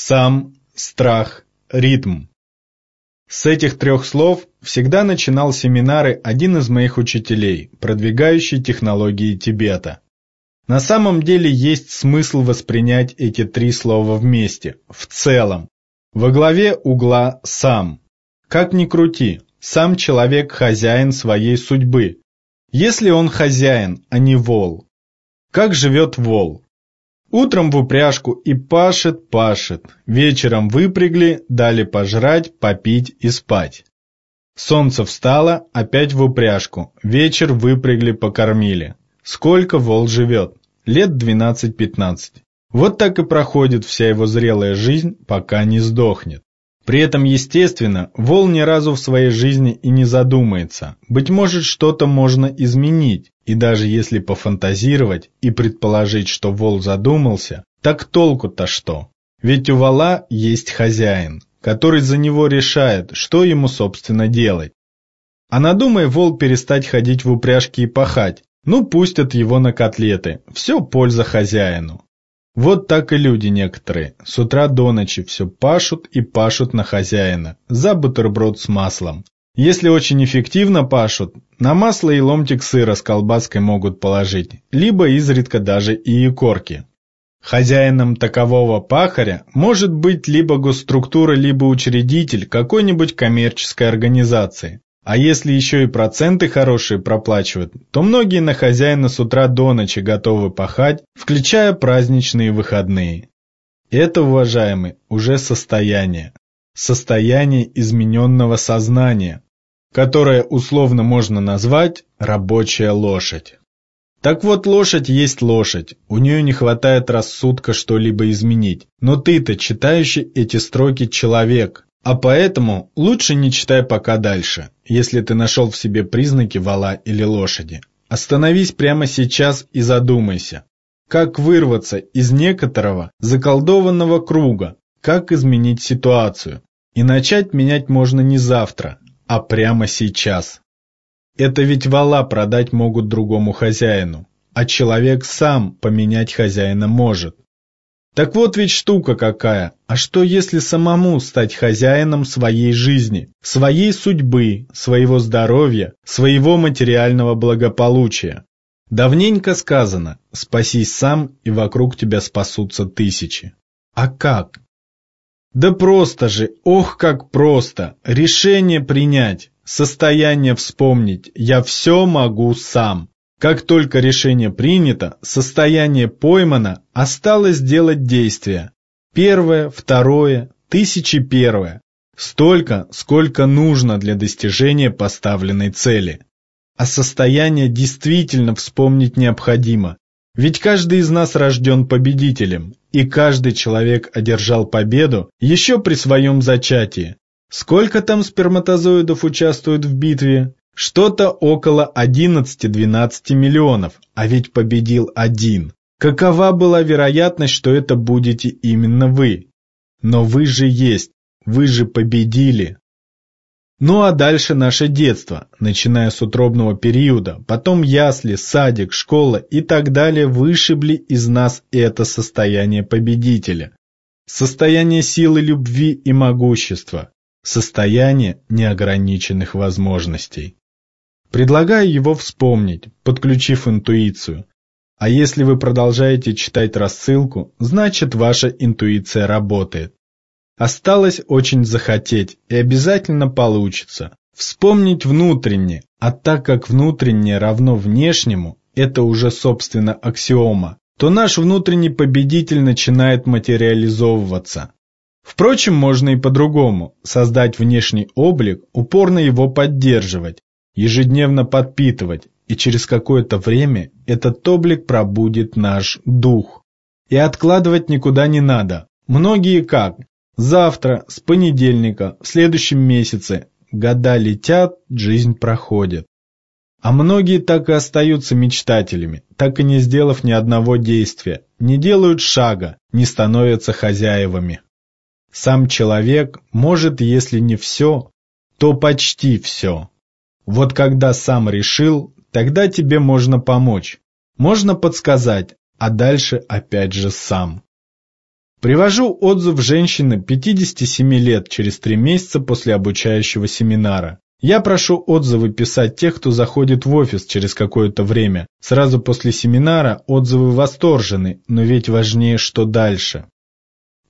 сам, страх, ритм. С этих трех слов всегда начинал семинары один из моих учителей, продвигающий технологии Тибета. На самом деле есть смысл воспринять эти три слова вместе, в целом. Во главе угла «сам». Как ни крути, сам человек хозяин своей судьбы. Если он хозяин, а не вол. Как живет вол? Утром в упряжку и пашет, пашет. Вечером выпрягли, дали пожрать, попить и спать. Солнце встало, опять в упряжку. Вечер выпрягли, покормили. Сколько вол живет? Лет 12-15. Вот так и проходит вся его зрелая жизнь, пока не сдохнет. При этом, естественно, Вол ни разу в своей жизни и не задумается. Быть может, что-то можно изменить, и даже если пофантазировать и предположить, что Вол задумался, так толку-то что? Ведь у Вола есть хозяин, который за него решает, что ему, собственно, делать. А надумай Вол перестать ходить в упряжке и пахать, ну пустят его на котлеты, все польза хозяину. Вот так и люди некоторые, с утра до ночи все пашут и пашут на хозяина, за бутерброд с маслом. Если очень эффективно пашут, на масло и ломтик сыра с колбаской могут положить, либо изредка даже и икорки. Хозяином такового пахаря может быть либо госструктура, либо учредитель какой-нибудь коммерческой организации. А если еще и проценты хорошие проплачивают, то многие на хозяина с утра до ночи готовы пахать, включая праздничные выходные. Это, уважаемый, уже состояние. Состояние измененного сознания, которое условно можно назвать рабочая лошадь. Так вот, лошадь есть лошадь, у нее не хватает рассудка что-либо изменить. Но ты-то, читающий эти строки человек, а поэтому лучше не читай пока дальше, если ты нашел в себе признаки вала или лошади. Остановись прямо сейчас и задумайся. Как вырваться из некоторого заколдованного круга? Как изменить ситуацию? И начать менять можно не завтра, а прямо сейчас. Это ведь вала продать могут другому хозяину, а человек сам поменять хозяина может. Так вот ведь штука какая. А что если самому стать хозяином своей жизни, своей судьбы, своего здоровья, своего материального благополучия? Давненько сказано «спасись сам, и вокруг тебя спасутся тысячи». А как? Да просто же, ох как просто, решение принять, состояние вспомнить, я все могу сам. Как только решение принято, состояние поймано, осталось сделать действие. Первое, второе, тысячи первое. Столько, сколько нужно для достижения поставленной цели. А состояние действительно вспомнить необходимо. Ведь каждый из нас рожден победителем, и каждый человек одержал победу еще при своем зачатии. Сколько там сперматозоидов участвует в битве? Что-то около 11-12 миллионов, а ведь победил один. Какова была вероятность, что это будете именно вы? Но вы же есть, вы же победили. Ну а дальше наше детство, начиная с утробного периода, потом ясли, садик, школа и так далее вышибли из нас это состояние победителя. Состояние силы любви и могущества, состояние неограниченных возможностей. Предлагаю его вспомнить, подключив интуицию. А если вы продолжаете читать рассылку, значит ваша интуиция работает. Осталось очень захотеть, и обязательно получится. Вспомнить внутренне, а так как внутреннее равно внешнему, это уже собственно аксиома, то наш внутренний победитель начинает материализовываться. Впрочем, можно и по-другому, создать внешний облик, упорно его поддерживать, ежедневно подпитывать, и через какое-то время этот облик пробудит наш дух. И откладывать никуда не надо. Многие как? Завтра, с понедельника, в следующем месяце. Года летят, жизнь проходит. А многие так и остаются мечтателями, так и не сделав ни одного действия, не делают шага, не становятся хозяевами. Сам человек может, если не все, то почти все. Вот когда сам решил, тогда тебе можно помочь. Можно подсказать, а дальше опять же сам. Привожу отзыв женщины 57 лет через 3 месяца после обучающего семинара. Я прошу отзывы писать тех, кто заходит в офис через какое-то время. Сразу после семинара отзывы восторжены, но ведь важнее, что дальше.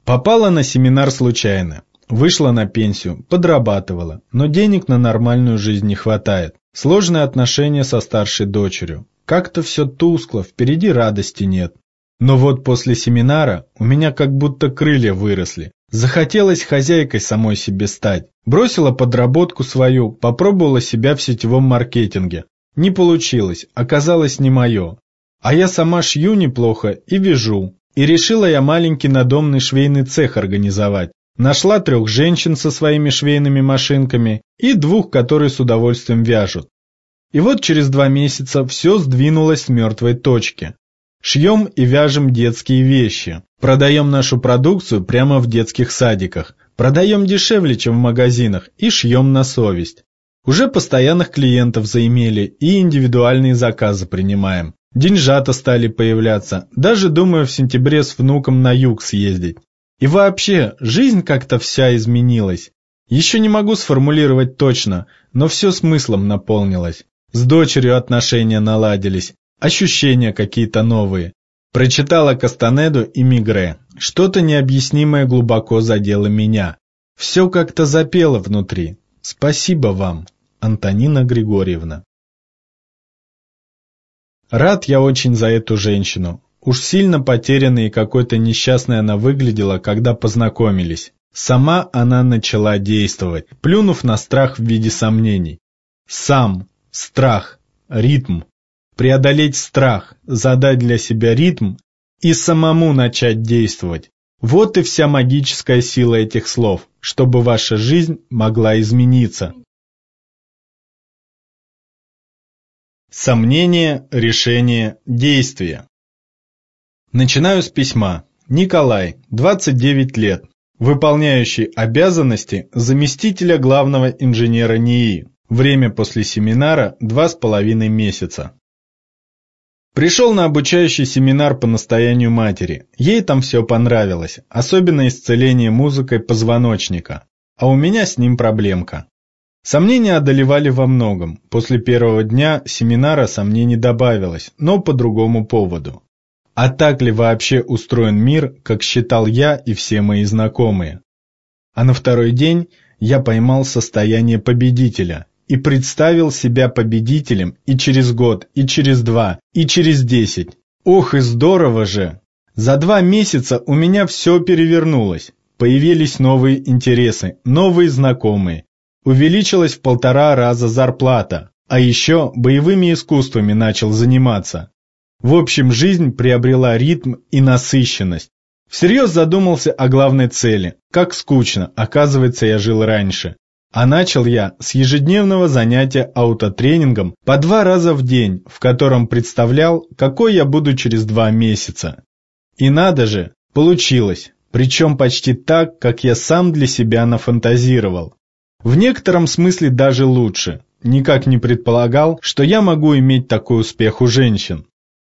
Попала на семинар случайно. Вышла на пенсию, подрабатывала, но денег на нормальную жизнь не хватает. Сложные отношения со старшей дочерью. Как-то все тускло, впереди радости нет. Но вот после семинара у меня как будто крылья выросли. Захотелось хозяйкой самой себе стать. Бросила подработку свою, попробовала себя в сетевом маркетинге. Не получилось, оказалось не мое. А я сама шью неплохо и вяжу. И решила я маленький надомный швейный цех организовать. Нашла трех женщин со своими швейными машинками и двух, которые с удовольствием вяжут. И вот через два месяца все сдвинулось с мертвой точки. Шьем и вяжем детские вещи. Продаем нашу продукцию прямо в детских садиках. Продаем дешевле, чем в магазинах, и шьем на совесть. Уже постоянных клиентов заимели и индивидуальные заказы принимаем. Деньжата стали появляться, даже думаю в сентябре с внуком на юг съездить. И вообще, жизнь как-то вся изменилась. Еще не могу сформулировать точно, но все смыслом наполнилось. С дочерью отношения наладились, ощущения какие-то новые. Прочитала Кастанеду и Мигре. Что-то необъяснимое глубоко задело меня. Все как-то запело внутри. Спасибо вам, Антонина Григорьевна. Рад я очень за эту женщину. Уж сильно потерянной и какой-то несчастной она выглядела, когда познакомились. Сама она начала действовать, плюнув на страх в виде сомнений. Сам, страх, ритм. Преодолеть страх, задать для себя ритм и самому начать действовать. Вот и вся магическая сила этих слов, чтобы ваша жизнь могла измениться. Сомнение, решение, действие. Начинаю с письма. Николай, 29 лет, выполняющий обязанности заместителя главного инженера НИИ. Время после семинара – два с половиной месяца. Пришел на обучающий семинар по настоянию матери. Ей там все понравилось, особенно исцеление музыкой позвоночника. А у меня с ним проблемка. Сомнения одолевали во многом. После первого дня семинара сомнений добавилось, но по другому поводу. А так ли вообще устроен мир, как считал я и все мои знакомые? А на второй день я поймал состояние победителя и представил себя победителем и через год, и через два, и через десять. Ох и здорово же! За два месяца у меня все перевернулось. Появились новые интересы, новые знакомые, Увеличилась в полтора раза зарплата, а еще боевыми искусствами начал заниматься. В общем, жизнь приобрела ритм и насыщенность. Всерьез задумался о главной цели. Как скучно, оказывается, я жил раньше. А начал я с ежедневного занятия аутотренингом по два раза в день, в котором представлял, какой я буду через два месяца. И надо же, получилось, причем почти так, как я сам для себя нафантазировал. В некотором смысле даже лучше. Никак не предполагал, что я могу иметь такой успех у женщин.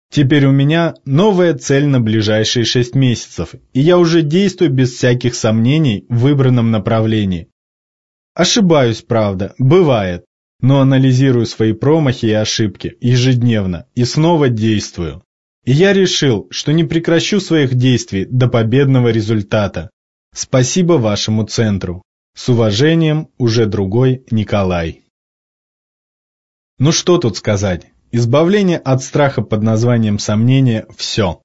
Теперь у меня новая цель на ближайшие шесть месяцев, и я уже действую без всяких сомнений в выбранном направлении. Ошибаюсь, правда, бывает, но анализирую свои промахи и ошибки ежедневно и снова действую. И я решил, что не прекращу своих действий до победного результата. Спасибо вашему центру. С уважением, уже другой Николай. Ну что тут сказать? Избавление от страха под названием сомнения – все.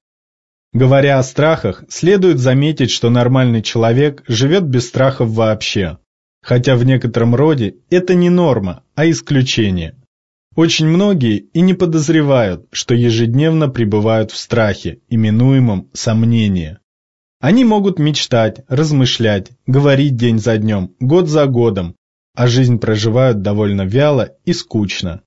Говоря о страхах, следует заметить, что нормальный человек живет без страхов вообще. Хотя в некотором роде это не норма, а исключение. Очень многие и не подозревают, что ежедневно пребывают в страхе, именуемом сомнение. Они могут мечтать, размышлять, говорить день за днем, год за годом, а жизнь проживают довольно вяло и скучно.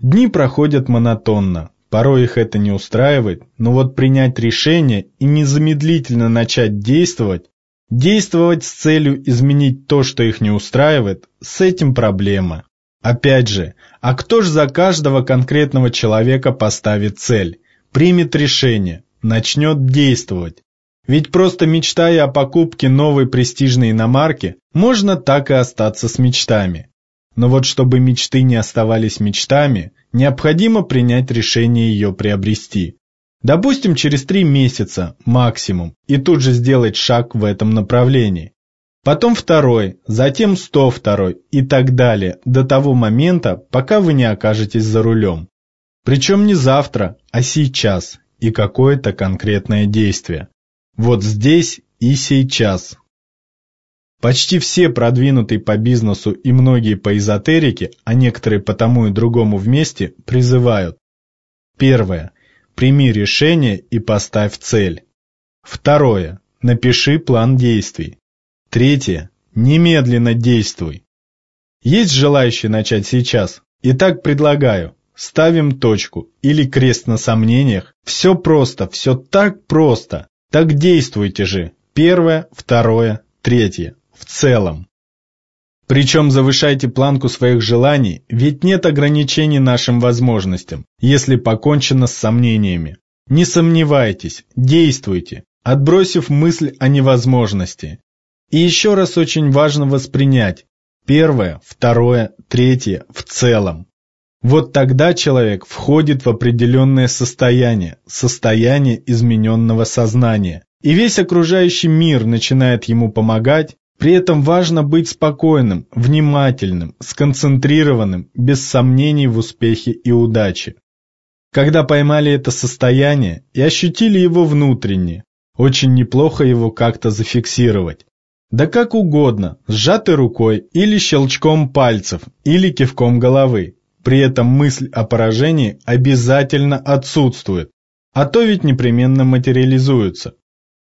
Дни проходят монотонно, порой их это не устраивает, но вот принять решение и незамедлительно начать действовать, действовать с целью изменить то, что их не устраивает, с этим проблема. Опять же, а кто ж за каждого конкретного человека поставит цель, примет решение, начнет действовать? Ведь просто мечтая о покупке новой престижной иномарки, можно так и остаться с мечтами. Но вот чтобы мечты не оставались мечтами, необходимо принять решение ее приобрести. Допустим, через три месяца максимум, и тут же сделать шаг в этом направлении. Потом второй, затем сто второй и так далее, до того момента, пока вы не окажетесь за рулем. Причем не завтра, а сейчас, и какое-то конкретное действие. Вот здесь и сейчас. Почти все продвинутые по бизнесу и многие по эзотерике, а некоторые по тому и другому вместе, призывают. Первое. Прими решение и поставь цель. Второе. Напиши план действий. Третье. Немедленно действуй. Есть желающие начать сейчас? Итак, предлагаю. Ставим точку или крест на сомнениях. Все просто, все так просто. Так действуйте же. Первое, второе, третье в целом. Причем завышайте планку своих желаний, ведь нет ограничений нашим возможностям, если покончено с сомнениями. Не сомневайтесь, действуйте, отбросив мысль о невозможности. И еще раз очень важно воспринять первое, второе, третье в целом. Вот тогда человек входит в определенное состояние, состояние измененного сознания, и весь окружающий мир начинает ему помогать, при этом важно быть спокойным, внимательным, сконцентрированным, без сомнений в успехе и удаче. Когда поймали это состояние и ощутили его внутренне, очень неплохо его как-то зафиксировать. Да как угодно, сжатой рукой или щелчком пальцев, или кивком головы. При этом мысль о поражении обязательно отсутствует, а то ведь непременно материализуется.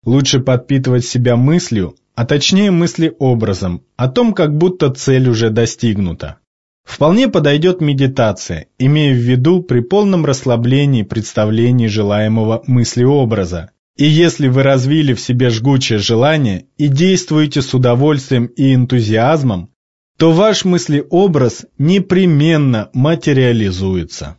Лучше подпитывать себя мыслью а точнее мысли-образом, о том, как будто цель уже достигнута. Вполне подойдет медитация, имея в виду при полном расслаблении представлении желаемого мысли-образа. И если вы развили в себе жгучее желание и действуете с удовольствием и энтузиазмом, то ваш мысли-образ непременно материализуется.